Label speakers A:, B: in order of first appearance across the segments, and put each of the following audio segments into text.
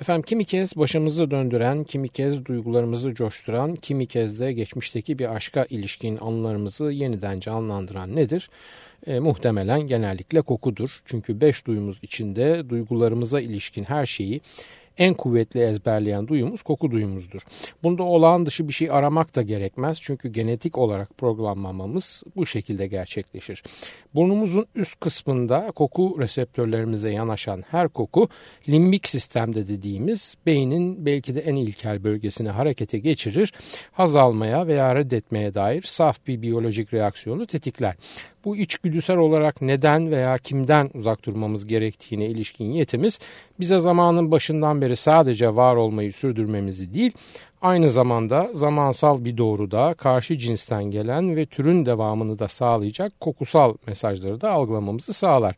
A: Efendim kimi kez başımızı döndüren, kimi kez duygularımızı coşturan, kimi kez de geçmişteki bir aşka ilişkin anılarımızı yeniden canlandıran nedir? E, muhtemelen genellikle kokudur. Çünkü beş duyumuz içinde duygularımıza ilişkin her şeyi en kuvvetli ezberleyen duyumuz koku duyumuzdur. Bunda olağan dışı bir şey aramak da gerekmez çünkü genetik olarak programlamamız bu şekilde gerçekleşir. Burnumuzun üst kısmında koku reseptörlerimize yanaşan her koku limbik sistemde dediğimiz beynin belki de en ilkel bölgesini harekete geçirir, haz almaya veya reddetmeye dair saf bir biyolojik reaksiyonu tetikler. Bu içgüdüsel olarak neden veya kimden uzak durmamız gerektiğine ilişkin yetimiz bize zamanın başından beri sadece var olmayı sürdürmemizi değil, aynı zamanda zamansal bir doğruda karşı cinsten gelen ve türün devamını da sağlayacak kokusal mesajları da algılamamızı sağlar.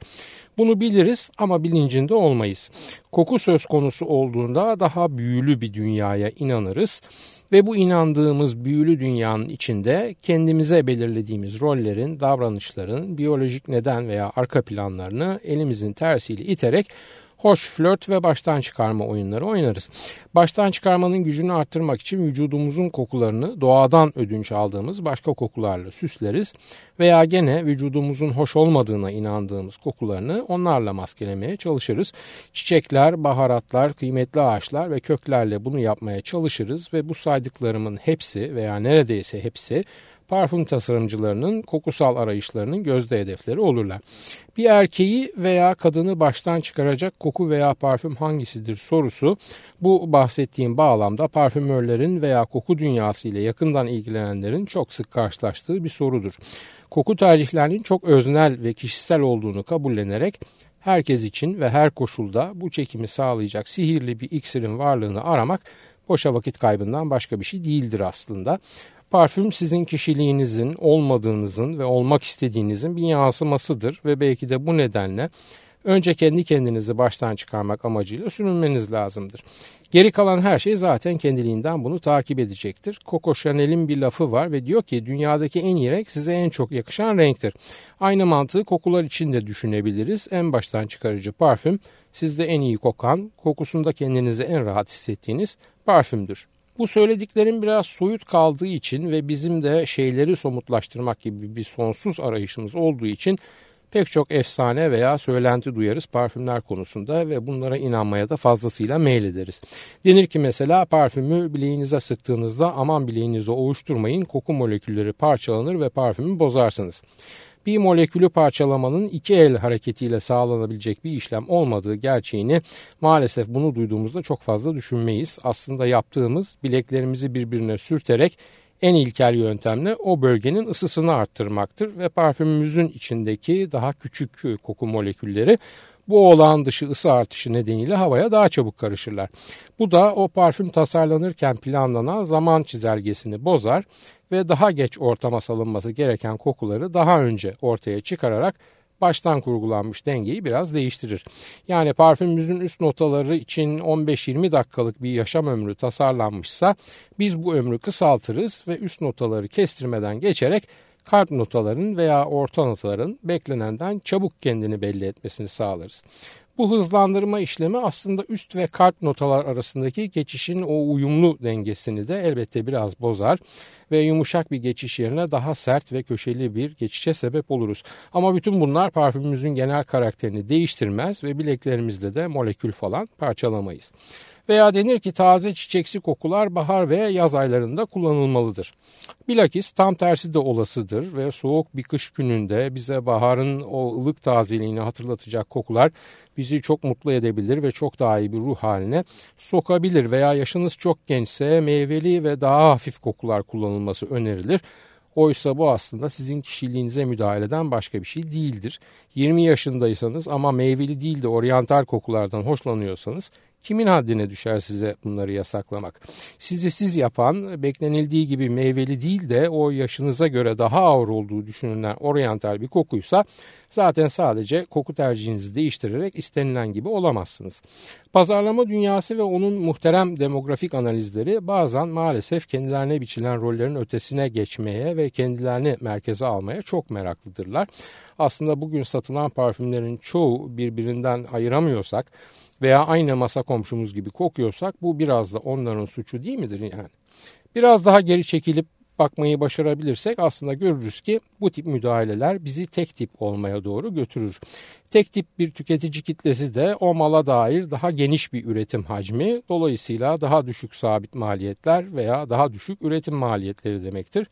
A: Bunu biliriz ama bilincinde olmayız. Koku söz konusu olduğunda daha büyülü bir dünyaya inanırız ve bu inandığımız büyülü dünyanın içinde kendimize belirlediğimiz rollerin, davranışların biyolojik neden veya arka planlarını elimizin tersiyle iterek hoş flört ve baştan çıkarma oyunları oynarız. Baştan çıkarmanın gücünü arttırmak için vücudumuzun kokularını doğadan ödünç aldığımız başka kokularla süsleriz veya gene vücudumuzun hoş olmadığına inandığımız kokularını onlarla maskelemeye çalışırız. Çiçekler, baharatlar, kıymetli ağaçlar ve köklerle bunu yapmaya çalışırız ve bu saydıklarımın hepsi veya neredeyse hepsi parfüm tasarımcılarının kokusal arayışlarının gözde hedefleri olurlar. Bir erkeği veya kadını baştan çıkaracak koku veya parfüm hangisidir sorusu bu bahsettiğim bağlamda parfümörlerin veya koku dünyası ile yakından ilgilenenlerin çok sık karşılaştığı bir sorudur. Koku tercihlerinin çok öznel ve kişisel olduğunu kabullenerek herkes için ve her koşulda bu çekimi sağlayacak sihirli bir iksirin varlığını aramak boşa vakit kaybından başka bir şey değildir aslında. Parfüm sizin kişiliğinizin, olmadığınızın ve olmak istediğinizin bir yansımasıdır ve belki de bu nedenle önce kendi kendinizi baştan çıkarmak amacıyla sürünmeniz lazımdır. Geri kalan her şey zaten kendiliğinden bunu takip edecektir. Coco Chanel'in bir lafı var ve diyor ki dünyadaki en iyi renk size en çok yakışan renktir. Aynı mantığı kokular için de düşünebiliriz. En baştan çıkarıcı parfüm sizde en iyi kokan, kokusunda kendinizi en rahat hissettiğiniz parfümdür. Bu söylediklerim biraz soyut kaldığı için ve bizim de şeyleri somutlaştırmak gibi bir sonsuz arayışımız olduğu için pek çok efsane veya söylenti duyarız parfümler konusunda ve bunlara inanmaya da fazlasıyla meylederiz. Denir ki mesela parfümü bileğinize sıktığınızda aman bileğinizi ovuşturmayın koku molekülleri parçalanır ve parfümü bozarsınız bir molekülü parçalamanın iki el hareketiyle sağlanabilecek bir işlem olmadığı gerçeğini maalesef bunu duyduğumuzda çok fazla düşünmeyiz. Aslında yaptığımız bileklerimizi birbirine sürterek en ilkel yöntemle o bölgenin ısısını arttırmaktır ve parfümümüzün içindeki daha küçük koku molekülleri bu olağan dışı ısı artışı nedeniyle havaya daha çabuk karışırlar. Bu da o parfüm tasarlanırken planlanan zaman çizelgesini bozar ve daha geç ortama salınması gereken kokuları daha önce ortaya çıkararak baştan kurgulanmış dengeyi biraz değiştirir. Yani parfümümüzün üst notaları için 15-20 dakikalık bir yaşam ömrü tasarlanmışsa biz bu ömrü kısaltırız ve üst notaları kestirmeden geçerek kalp notaların veya orta notaların beklenenden çabuk kendini belli etmesini sağlarız. Bu hızlandırma işlemi aslında üst ve kalp notalar arasındaki geçişin o uyumlu dengesini de elbette biraz bozar ve yumuşak bir geçiş yerine daha sert ve köşeli bir geçişe sebep oluruz. Ama bütün bunlar parfümümüzün genel karakterini değiştirmez ve bileklerimizde de molekül falan parçalamayız. Veya denir ki taze çiçeksi kokular bahar ve yaz aylarında kullanılmalıdır. Bilakis tam tersi de olasıdır ve soğuk bir kış gününde bize baharın o ılık tazeliğini hatırlatacak kokular bizi çok mutlu edebilir ve çok daha iyi bir ruh haline sokabilir veya yaşınız çok gençse meyveli ve daha hafif kokular kullanılması önerilir. Oysa bu aslında sizin kişiliğinize müdahaleden başka bir şey değildir. 20 yaşındaysanız ama meyveli değil de oryantal kokulardan hoşlanıyorsanız Kimin haddine düşer size bunları yasaklamak? Sizi siz yapan, beklenildiği gibi meyveli değil de o yaşınıza göre daha ağır olduğu düşünülen oryantal bir kokuysa zaten sadece koku tercihinizi değiştirerek istenilen gibi olamazsınız. Pazarlama dünyası ve onun muhterem demografik analizleri bazen maalesef kendilerine biçilen rollerin ötesine geçmeye ve kendilerini merkeze almaya çok meraklıdırlar. Aslında bugün satılan parfümlerin çoğu birbirinden ayıramıyorsak veya aynı masa komşumuz gibi kokuyorsak bu biraz da onların suçu değil midir yani? Biraz daha geri çekilip bakmayı başarabilirsek aslında görürüz ki bu tip müdahaleler bizi tek tip olmaya doğru götürür. Tek tip bir tüketici kitlesi de o mala dair daha geniş bir üretim hacmi, dolayısıyla daha düşük sabit maliyetler veya daha düşük üretim maliyetleri demektir.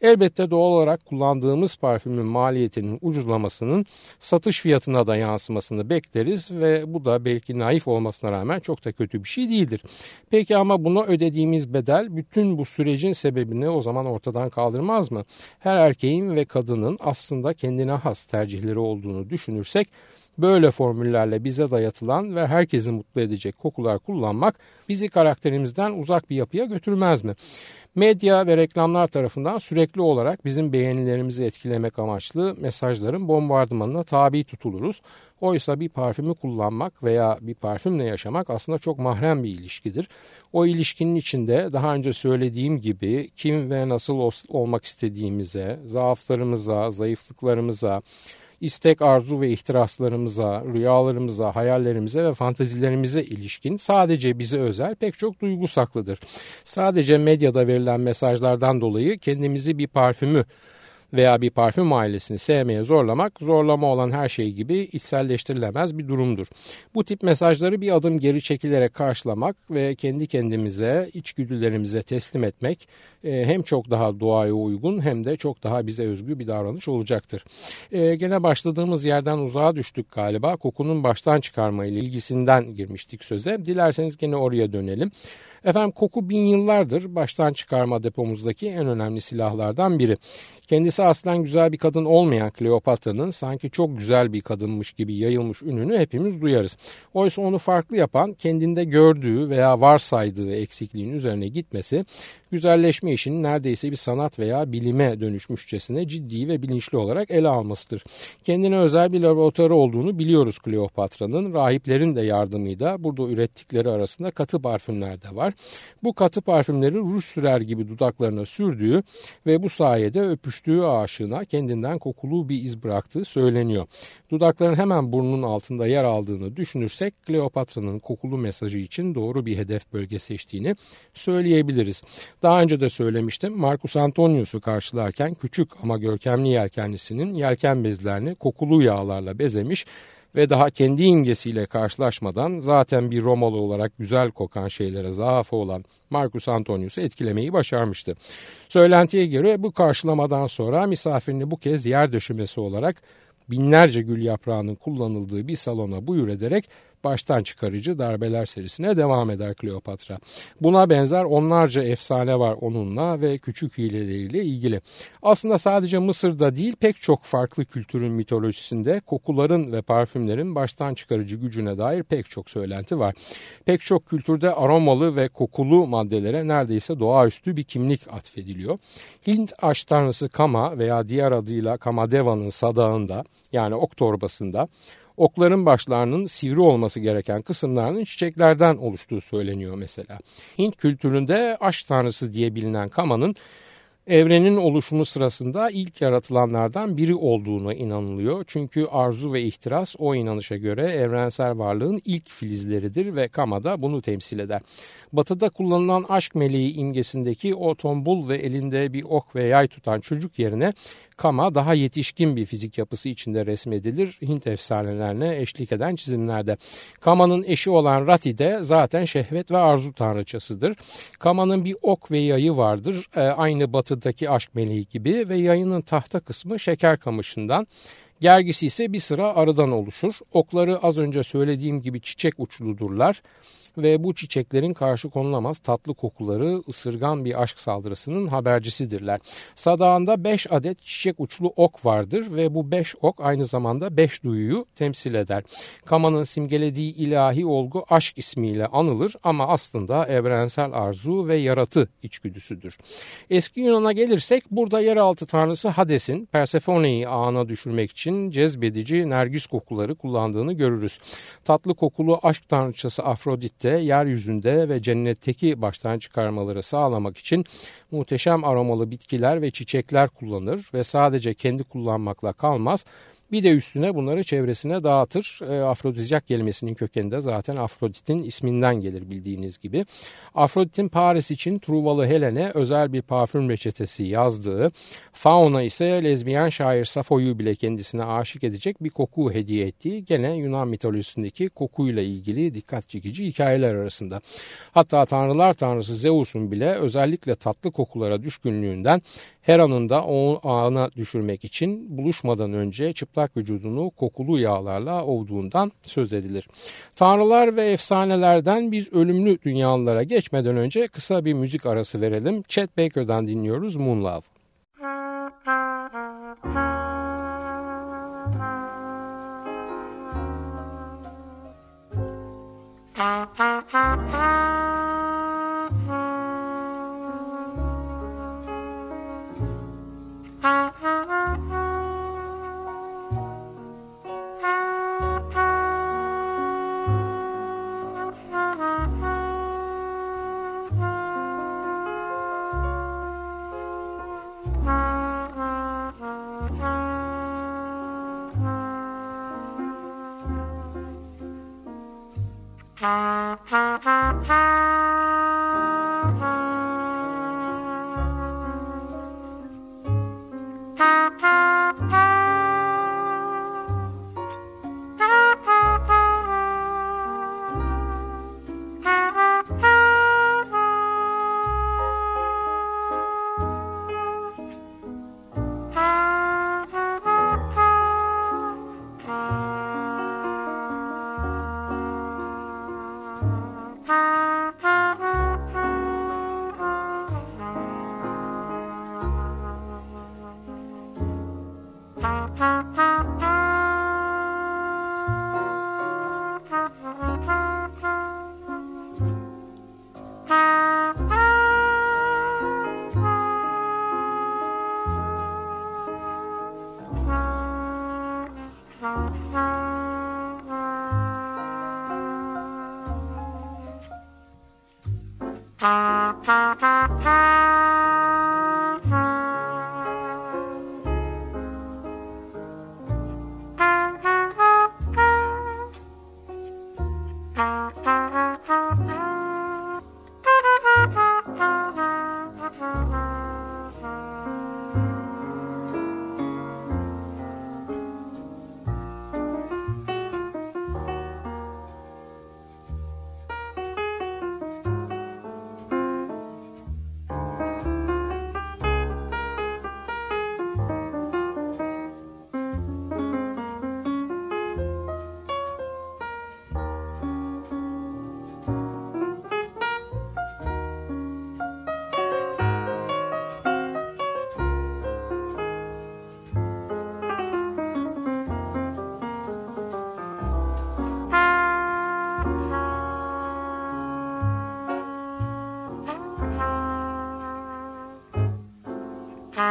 A: Elbette doğal olarak kullandığımız parfümün maliyetinin ucuzlamasının satış fiyatına da yansımasını bekleriz ve bu da belki naif olmasına rağmen çok da kötü bir şey değildir. Peki ama buna ödediğimiz bedel bütün bu sürecin sebebini o zaman ortadan kaldırmaz mı? Her erkeğin ve kadının aslında kendine has tercihleri olduğunu düşünürsek Böyle formüllerle bize dayatılan ve herkesi mutlu edecek kokular kullanmak bizi karakterimizden uzak bir yapıya götürmez mi? Medya ve reklamlar tarafından sürekli olarak bizim beğenilerimizi etkilemek amaçlı mesajların bombardımanına tabi tutuluruz. Oysa bir parfümü kullanmak veya bir parfümle yaşamak aslında çok mahrem bir ilişkidir. O ilişkinin içinde daha önce söylediğim gibi kim ve nasıl olmak istediğimize, zaaflarımıza, zayıflıklarımıza, istek, arzu ve ihtiraslarımıza, rüyalarımıza, hayallerimize ve fantazilerimize ilişkin sadece bize özel pek çok duygu saklıdır. Sadece medyada verilen mesajlardan dolayı kendimizi bir parfümü veya bir parfüm ailesini sevmeye zorlamak zorlama olan her şey gibi içselleştirilemez bir durumdur. Bu tip mesajları bir adım geri çekilerek karşılamak ve kendi kendimize, içgüdülerimize teslim etmek e, hem çok daha doğaya uygun hem de çok daha bize özgü bir davranış olacaktır. E, gene başladığımız yerden uzağa düştük galiba. Kokunun baştan çıkarma ile ilgisinden girmiştik söze. Dilerseniz gene oraya dönelim. Efendim koku bin yıllardır baştan çıkarma depomuzdaki en önemli silahlardan biri. Kendisi aslen güzel bir kadın olmayan Kleopatra'nın sanki çok güzel bir kadınmış gibi yayılmış ününü hepimiz duyarız. Oysa onu farklı yapan kendinde gördüğü veya varsaydığı eksikliğin üzerine gitmesi güzelleşme işinin neredeyse bir sanat veya bilime dönüşmüşçesine ciddi ve bilinçli olarak ele almasıdır. Kendine özel bir laboratuvarı olduğunu biliyoruz Kleopatra'nın. Rahiplerin de yardımıyla burada ürettikleri arasında katı parfümler de var. Bu katı parfümleri ruj sürer gibi dudaklarına sürdüğü ve bu sayede öpüştüğü aşığına kendinden kokulu bir iz bıraktığı söyleniyor. Dudakların hemen burnunun altında yer aldığını düşünürsek Kleopatra'nın kokulu mesajı için doğru bir hedef bölge seçtiğini söyleyebiliriz. Daha önce de söylemiştim Marcus Antonius'u karşılarken küçük ama görkemli yelkenlisinin yelken bezlerini kokulu yağlarla bezemiş ve daha kendi imgesiyle karşılaşmadan zaten bir Romalı olarak güzel kokan şeylere zaafı olan Marcus Antonius'u etkilemeyi başarmıştı. Söylentiye göre bu karşılamadan sonra misafirini bu kez yer döşümesi olarak binlerce gül yaprağının kullanıldığı bir salona buyur ederek baştan çıkarıcı darbeler serisine devam eder Kleopatra. Buna benzer onlarca efsane var onunla ve küçük hileleriyle ilgili. Aslında sadece Mısır'da değil pek çok farklı kültürün mitolojisinde kokuların ve parfümlerin baştan çıkarıcı gücüne dair pek çok söylenti var. Pek çok kültürde aromalı ve kokulu maddelere neredeyse doğaüstü bir kimlik atfediliyor. Hint aş tanrısı Kama veya diğer adıyla Kamadeva'nın sadağında yani ok torbasında okların başlarının sivri olması gereken kısımlarının çiçeklerden oluştuğu söyleniyor mesela. Hint kültüründe aşk tanrısı diye bilinen Kama'nın evrenin oluşumu sırasında ilk yaratılanlardan biri olduğuna inanılıyor. Çünkü arzu ve ihtiras o inanışa göre evrensel varlığın ilk filizleridir ve Kama da bunu temsil eder. Batıda kullanılan aşk meleği imgesindeki o tombul ve elinde bir ok ve yay tutan çocuk yerine Kama daha yetişkin bir fizik yapısı içinde resmedilir Hint efsanelerine eşlik eden çizimlerde. Kama'nın eşi olan Rati de zaten şehvet ve arzu tanrıçasıdır. Kama'nın bir ok ve yayı vardır. E, aynı batıdaki aşk meleği gibi ve yayının tahta kısmı şeker kamışından Gergisi ise bir sıra arıdan oluşur. Okları az önce söylediğim gibi çiçek uçludurlar ve bu çiçeklerin karşı konulamaz tatlı kokuları ısırgan bir aşk saldırısının habercisidirler. Sadağında 5 adet çiçek uçlu ok vardır ve bu 5 ok aynı zamanda 5 duyuyu temsil eder. Kama'nın simgelediği ilahi olgu aşk ismiyle anılır ama aslında evrensel arzu ve yaratı içgüdüsüdür. Eski Yunan'a gelirsek burada yeraltı tanrısı Hades'in Persephone'yi ağına düşürmek için cezbedici nergis kokuları kullandığını görürüz. Tatlı kokulu aşk tanrıçası Afrodit de yeryüzünde ve cennetteki baştan çıkarmaları sağlamak için muhteşem aromalı bitkiler ve çiçekler kullanır ve sadece kendi kullanmakla kalmaz bir de üstüne bunları çevresine dağıtır. E, Afrodizyak kelimesinin kökeninde zaten Afrodit'in isminden gelir bildiğiniz gibi. Afrodit'in Paris için Truvalı Helen'e özel bir parfüm reçetesi yazdığı, Fauna ise lezbiyen şair Safo'yu bile kendisine aşık edecek bir koku hediye ettiği gene Yunan mitolojisindeki kokuyla ilgili dikkat çekici hikayeler arasında. Hatta tanrılar tanrısı Zeus'un bile özellikle tatlı kokulara düşkünlüğünden her anında o ağına düşürmek için buluşmadan önce çıplak vücudunu kokulu yağlarla ovduğundan söz edilir. Tanrılar ve efsanelerden biz ölümlü dünyalara geçmeden önce kısa bir müzik arası verelim. Chet Baker'dan dinliyoruz Moon Love. Thank you. Ha ha ha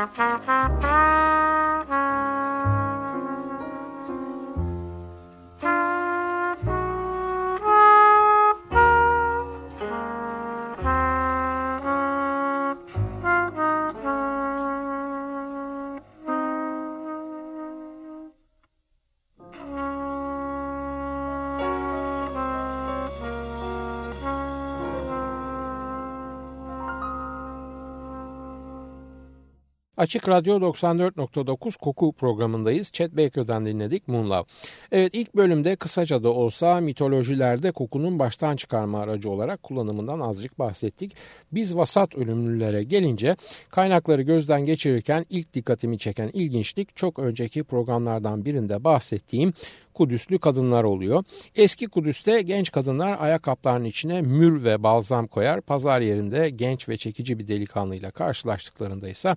A: Ha ha ha ha! Açık Radyo 94.9 Koku programındayız. Chet Baker'dan dinledik Moonlove. Evet ilk bölümde kısaca da olsa mitolojilerde kokunun baştan çıkarma aracı olarak kullanımından azıcık bahsettik. Biz vasat ölümlülere gelince kaynakları gözden geçirirken ilk dikkatimi çeken ilginçlik çok önceki programlardan birinde bahsettiğim Kudüslü kadınlar oluyor. Eski Kudüs'te genç kadınlar ayakkabılarının içine mür ve balzam koyar. Pazar yerinde genç ve çekici bir delikanlıyla karşılaştıklarında ise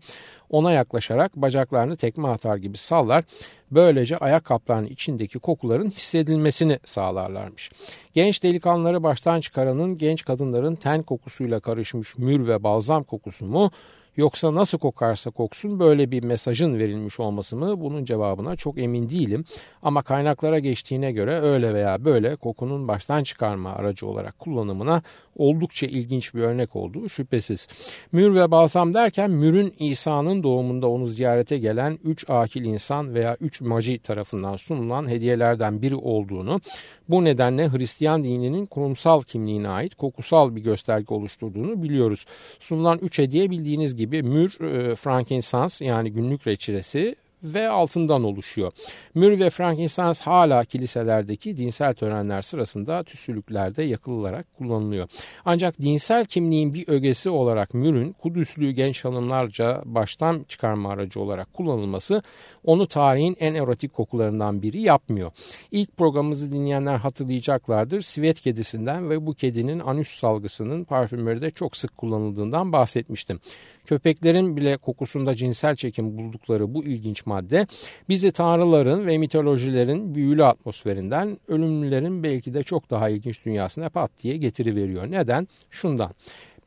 A: ona yaklaşarak bacaklarını tekme atar gibi sallar. Böylece ayakkabılarının içindeki kokuların hissedilmesini sağlarlarmış. Genç delikanlıları baştan çıkaranın genç kadınların ten kokusuyla karışmış mür ve balzam kokusu mu Yoksa nasıl kokarsa koksun böyle bir mesajın verilmiş olması mı? Bunun cevabına çok emin değilim. Ama kaynaklara geçtiğine göre öyle veya böyle kokunun baştan çıkarma aracı olarak kullanımına oldukça ilginç bir örnek olduğu şüphesiz. Mür ve balsam derken Mür'ün İsa'nın doğumunda onu ziyarete gelen üç akil insan veya üç maci tarafından sunulan hediyelerden biri olduğunu, bu nedenle Hristiyan dininin kurumsal kimliğine ait kokusal bir gösterge oluşturduğunu biliyoruz. Sunulan üç hediye bildiğiniz gibi mür, e, frankincense yani günlük reçiresi ve altından oluşuyor. Mür ve frankincense hala kiliselerdeki dinsel törenler sırasında tüsülüklerde yakılarak kullanılıyor. Ancak dinsel kimliğin bir ögesi olarak mürün Kudüslü genç hanımlarca baştan çıkarma aracı olarak kullanılması onu tarihin en erotik kokularından biri yapmıyor. İlk programımızı dinleyenler hatırlayacaklardır. Sivet kedisinden ve bu kedinin anüs salgısının parfümöride çok sık kullanıldığından bahsetmiştim. Köpeklerin bile kokusunda cinsel çekim buldukları bu ilginç madde bizi tanrıların ve mitolojilerin büyülü atmosferinden ölümlülerin belki de çok daha ilginç dünyasına pat diye getiriveriyor. Neden? Şundan.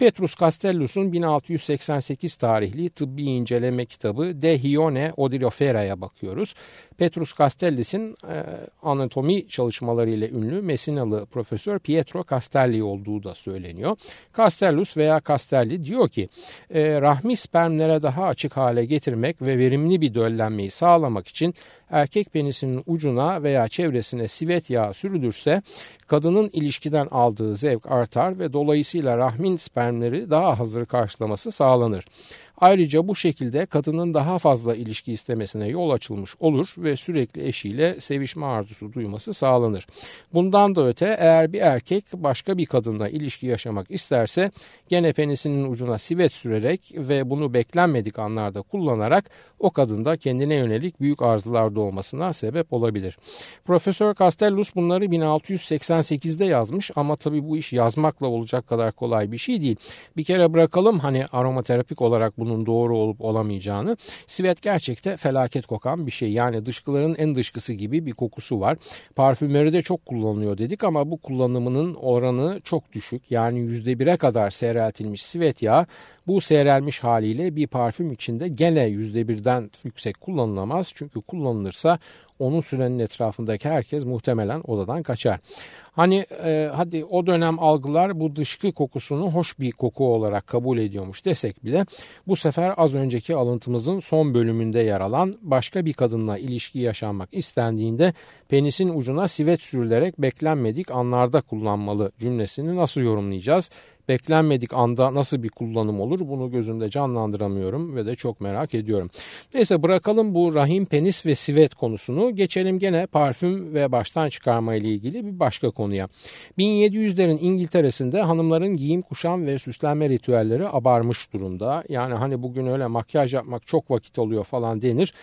A: Petrus Castellus'un 1688 tarihli tıbbi inceleme kitabı De Hione Odirofera'ya bakıyoruz. Petrus Castellus'in e, anatomi çalışmalarıyla ünlü Mesinalı profesör Pietro Castelli olduğu da söyleniyor. Castellus veya Castelli diyor ki e, rahmi spermlere daha açık hale getirmek ve verimli bir döllenmeyi sağlamak için erkek penisinin ucuna veya çevresine sivet yağı sürülürse kadının ilişkiden aldığı zevk artar ve dolayısıyla rahmin spermleri daha hazır karşılaması sağlanır. Ayrıca bu şekilde kadının daha fazla ilişki istemesine yol açılmış olur ve sürekli eşiyle sevişme arzusu duyması sağlanır. Bundan da öte eğer bir erkek başka bir kadınla ilişki yaşamak isterse gene penisinin ucuna sivet sürerek ve bunu beklenmedik anlarda kullanarak o kadında kendine yönelik büyük arzular doğmasına sebep olabilir. Profesör Castellus bunları 1688'de yazmış ama tabii bu iş yazmakla olacak kadar kolay bir şey değil. Bir kere bırakalım hani aromaterapik olarak bunu bunun doğru olup olamayacağını. Sivet gerçekte felaket kokan bir şey. Yani dışkıların en dışkısı gibi bir kokusu var. Parfümeri çok kullanılıyor dedik ama bu kullanımının oranı çok düşük. Yani %1'e kadar seyreltilmiş sivet yağı bu seyrelmiş haliyle bir parfüm içinde gene %1'den yüksek kullanılamaz. Çünkü kullanılırsa onun sürenin etrafındaki herkes muhtemelen odadan kaçar. Hani e, hadi o dönem algılar bu dışkı kokusunu hoş bir koku olarak kabul ediyormuş desek bile bu sefer az önceki alıntımızın son bölümünde yer alan başka bir kadınla ilişki yaşanmak istendiğinde penisin ucuna sivet sürülerek beklenmedik anlarda kullanmalı cümlesini nasıl yorumlayacağız? Beklenmedik anda nasıl bir kullanım olur bunu gözümde canlandıramıyorum ve de çok merak ediyorum. Neyse bırakalım bu rahim penis ve sivet konusunu geçelim gene parfüm ve baştan çıkarma ile ilgili bir başka konuya. 1700'lerin İngiltere'sinde hanımların giyim kuşam ve süslenme ritüelleri abarmış durumda. Yani hani bugün öyle makyaj yapmak çok vakit oluyor falan denir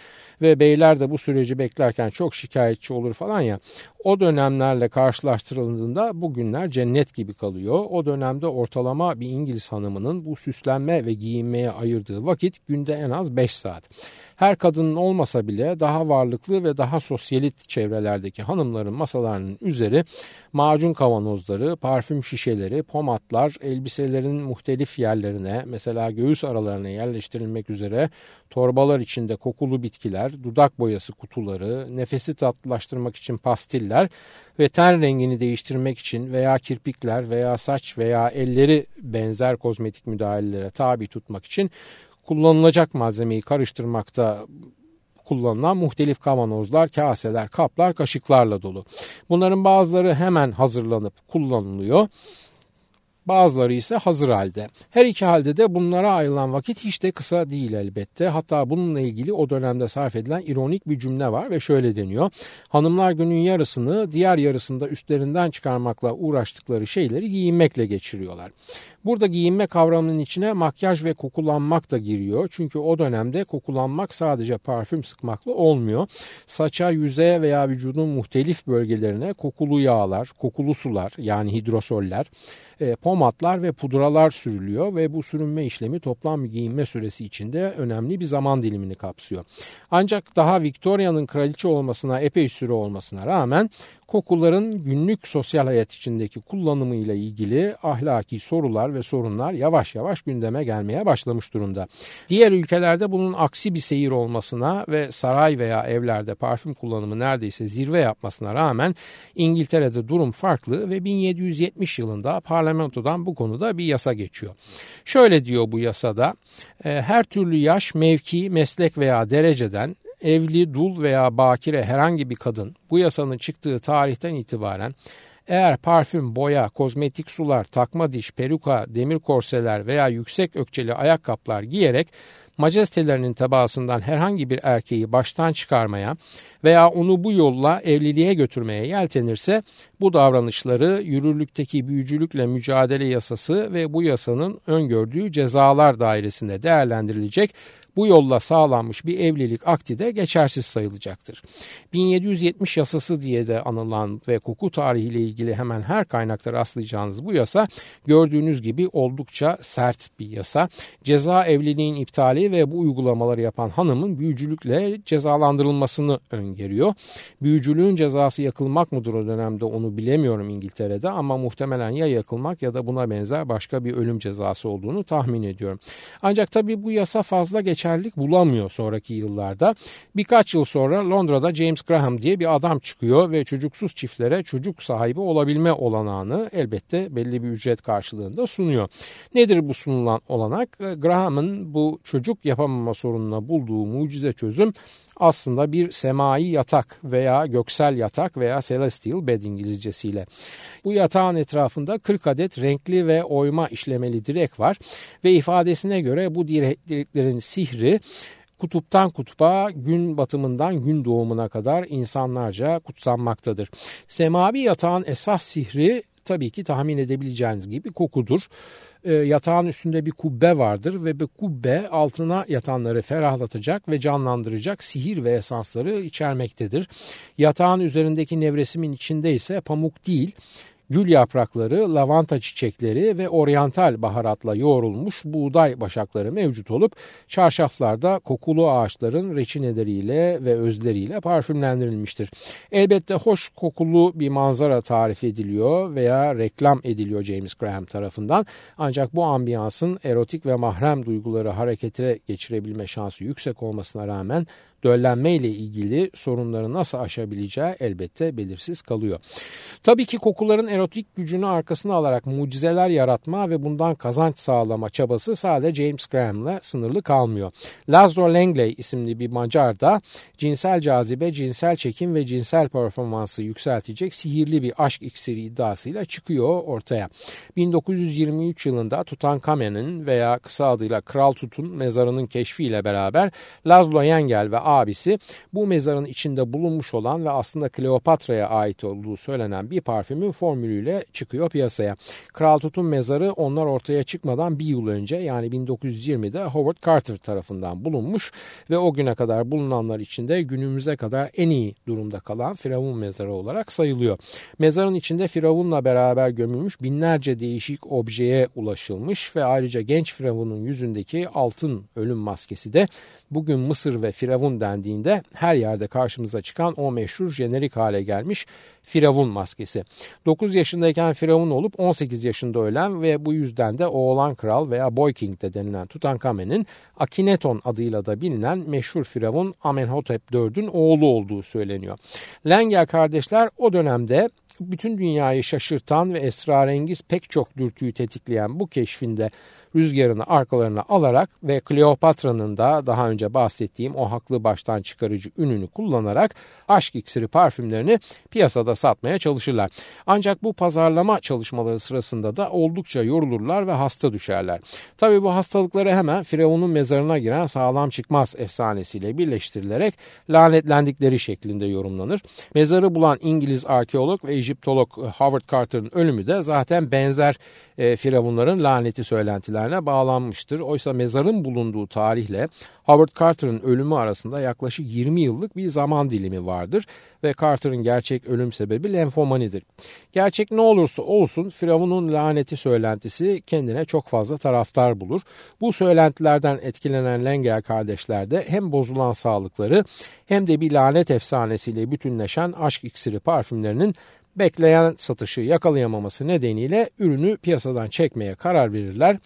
A: ve beyler de bu süreci beklerken çok şikayetçi olur falan ya. O dönemlerle karşılaştırıldığında bugünler cennet gibi kalıyor. O dönemde ortalama bir İngiliz hanımının bu süslenme ve giyinmeye ayırdığı vakit günde en az 5 saat. Her kadının olmasa bile daha varlıklı ve daha sosyalit çevrelerdeki hanımların masalarının üzeri macun kavanozları, parfüm şişeleri, pomatlar, elbiselerin muhtelif yerlerine mesela göğüs aralarına yerleştirilmek üzere torbalar içinde kokulu bitkiler, dudak boyası kutuları, nefesi tatlılaştırmak için pastiller ve ten rengini değiştirmek için veya kirpikler veya saç veya elleri benzer kozmetik müdahalelere tabi tutmak için kullanılacak malzemeyi karıştırmakta kullanılan muhtelif kavanozlar, kaseler, kaplar, kaşıklarla dolu. Bunların bazıları hemen hazırlanıp kullanılıyor. Bazıları ise hazır halde. Her iki halde de bunlara ayrılan vakit hiç de kısa değil elbette. Hatta bununla ilgili o dönemde sarf edilen ironik bir cümle var ve şöyle deniyor. Hanımlar günün yarısını diğer yarısında üstlerinden çıkarmakla uğraştıkları şeyleri giyinmekle geçiriyorlar. Burada giyinme kavramının içine makyaj ve kokulanmak da giriyor. Çünkü o dönemde kokulanmak sadece parfüm sıkmakla olmuyor. Saça, yüze veya vücudun muhtelif bölgelerine kokulu yağlar, kokulu sular yani hidrosoller, e, pomatlar ve pudralar sürülüyor ve bu sürünme işlemi toplam giyinme süresi içinde önemli bir zaman dilimini kapsıyor. Ancak daha Victoria'nın kraliçe olmasına epey süre olmasına rağmen kokuların günlük sosyal hayat içindeki kullanımıyla ilgili ahlaki sorular ve sorunlar yavaş yavaş gündeme gelmeye başlamış durumda. Diğer ülkelerde bunun aksi bir seyir olmasına ve saray veya evlerde parfüm kullanımı neredeyse zirve yapmasına rağmen İngiltere'de durum farklı ve 1770 yılında parlamentodan bu konuda bir yasa geçiyor. Şöyle diyor bu yasada, e, her türlü yaş, mevki, meslek veya dereceden evli, dul veya bakire herhangi bir kadın bu yasanın çıktığı tarihten itibaren eğer parfüm, boya, kozmetik sular, takma diş, peruka, demir korseler veya yüksek ökçeli ayakkabılar giyerek majestelerinin tebaasından herhangi bir erkeği baştan çıkarmaya veya onu bu yolla evliliğe götürmeye yeltenirse bu davranışları yürürlükteki büyücülükle mücadele yasası ve bu yasanın öngördüğü cezalar dairesinde değerlendirilecek bu yolla sağlanmış bir evlilik akti de geçersiz sayılacaktır. 1770 yasası diye de anılan ve koku tarihiyle ilgili hemen her kaynakta rastlayacağınız bu yasa gördüğünüz gibi oldukça sert bir yasa. Ceza evliliğin iptali ve bu uygulamaları yapan hanımın büyücülükle cezalandırılmasını öngörüyor. Büyücülüğün cezası yakılmak mıdır o dönemde onu bilemiyorum İngiltere'de ama muhtemelen ya yakılmak ya da buna benzer başka bir ölüm cezası olduğunu tahmin ediyorum. Ancak tabii bu yasa fazla geçerlik bulamıyor sonraki yıllarda. Birkaç yıl sonra Londra'da James Graham diye bir adam çıkıyor ve çocuksuz çiftlere çocuk sahibi olabilme olanağını elbette belli bir ücret karşılığında sunuyor. Nedir bu sunulan olanak? Graham'ın bu çocuk yapamama sorununa bulduğu mucize çözüm aslında bir semai yatak veya göksel yatak veya celestial bed İngilizcesiyle. Bu yatağın etrafında 40 adet renkli ve oyma işlemeli direk var ve ifadesine göre bu direklerin sihri kutuptan kutupa, gün batımından gün doğumuna kadar insanlarca kutsanmaktadır. Semavi yatağın esas sihri tabii ki tahmin edebileceğiniz gibi kokudur. E, yatağın üstünde bir kubbe vardır ve bu kubbe altına yatanları ferahlatacak ve canlandıracak sihir ve esansları içermektedir. Yatağın üzerindeki nevresimin içinde ise pamuk değil gül yaprakları, lavanta çiçekleri ve oryantal baharatla yoğrulmuş buğday başakları mevcut olup çarşaflarda kokulu ağaçların reçineleriyle ve özleriyle parfümlendirilmiştir. Elbette hoş kokulu bir manzara tarif ediliyor veya reklam ediliyor James Graham tarafından. Ancak bu ambiyansın erotik ve mahrem duyguları harekete geçirebilme şansı yüksek olmasına rağmen döllenme ile ilgili sorunları nasıl aşabileceği elbette belirsiz kalıyor. Tabii ki kokuların erotik gücünü arkasına alarak mucizeler yaratma ve bundan kazanç sağlama çabası sadece James Graham'la sınırlı kalmıyor. Laszlo Langley isimli bir Macar da cinsel cazibe, cinsel çekim ve cinsel performansı yükseltecek sihirli bir aşk iksiri iddiasıyla çıkıyor ortaya. 1923 yılında Tutankhamen'in veya kısa adıyla Kral Tut'un mezarının keşfiyle beraber Laszlo Yengel ve abisi bu mezarın içinde bulunmuş olan ve aslında Kleopatra'ya ait olduğu söylenen bir parfümün formülüyle çıkıyor piyasaya. Kral Tut'un mezarı onlar ortaya çıkmadan bir yıl önce yani 1920'de Howard Carter tarafından bulunmuş ve o güne kadar bulunanlar içinde günümüze kadar en iyi durumda kalan Firavun mezarı olarak sayılıyor. Mezarın içinde Firavun'la beraber gömülmüş binlerce değişik objeye ulaşılmış ve ayrıca genç Firavun'un yüzündeki altın ölüm maskesi de bugün Mısır ve Firavun dendiğinde her yerde karşımıza çıkan o meşhur jenerik hale gelmiş Firavun maskesi. 9 yaşındayken Firavun olup 18 yaşında ölen ve bu yüzden de oğlan kral veya Boy King de denilen Tutankhamen'in Akineton adıyla da bilinen meşhur Firavun Amenhotep IV'ün oğlu olduğu söyleniyor. Lengel kardeşler o dönemde bütün dünyayı şaşırtan ve esrarengiz pek çok dürtüyü tetikleyen bu keşfinde rüzgarını arkalarına alarak ve Kleopatra'nın da daha önce bahsettiğim o haklı baştan çıkarıcı ününü kullanarak aşk iksiri parfümlerini piyasada satmaya çalışırlar. Ancak bu pazarlama çalışmaları sırasında da oldukça yorulurlar ve hasta düşerler. Tabi bu hastalıkları hemen Firavun'un mezarına giren sağlam çıkmaz efsanesiyle birleştirilerek lanetlendikleri şeklinde yorumlanır. Mezarı bulan İngiliz arkeolog ve Egiptolog Howard Carter'ın ölümü de zaten benzer e, Firavunların laneti söylentilerine bağlanmıştır. Oysa mezarın bulunduğu tarihle Howard Carter'ın ölümü arasında yaklaşık 20 yıllık bir zaman dilimi vardır ve Carter'ın gerçek ölüm sebebi lenfomanidir. Gerçek ne olursa olsun Firavun'un laneti söylentisi kendine çok fazla taraftar bulur. Bu söylentilerden etkilenen Lengel kardeşler de hem bozulan sağlıkları hem de bir lanet efsanesiyle bütünleşen aşk iksiri parfümlerinin bekleyen satışı yakalayamaması nedeniyle ürünü piyasadan çekmeye karar verirler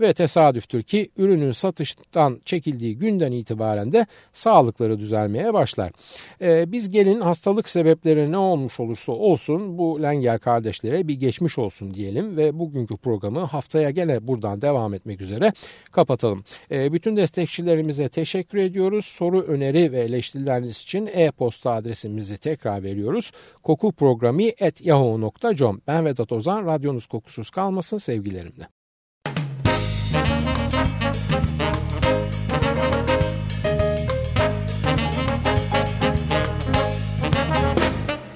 A: ve tesadüftür ki ürünün satıştan çekildiği günden itibaren de sağlıkları düzelmeye başlar. Ee, biz gelin hastalık sebepleri ne olmuş olursa olsun bu Lengel kardeşlere bir geçmiş olsun diyelim ve bugünkü programı haftaya gene buradan devam etmek üzere kapatalım. Ee, bütün destekçilerimize teşekkür ediyoruz. Soru, öneri ve eleştirileriniz için e-posta adresimizi tekrar veriyoruz. kokuprogrami.yahoo.com Ben Vedat Ozan, radyonuz kokusuz kalmasın sevgilerimle.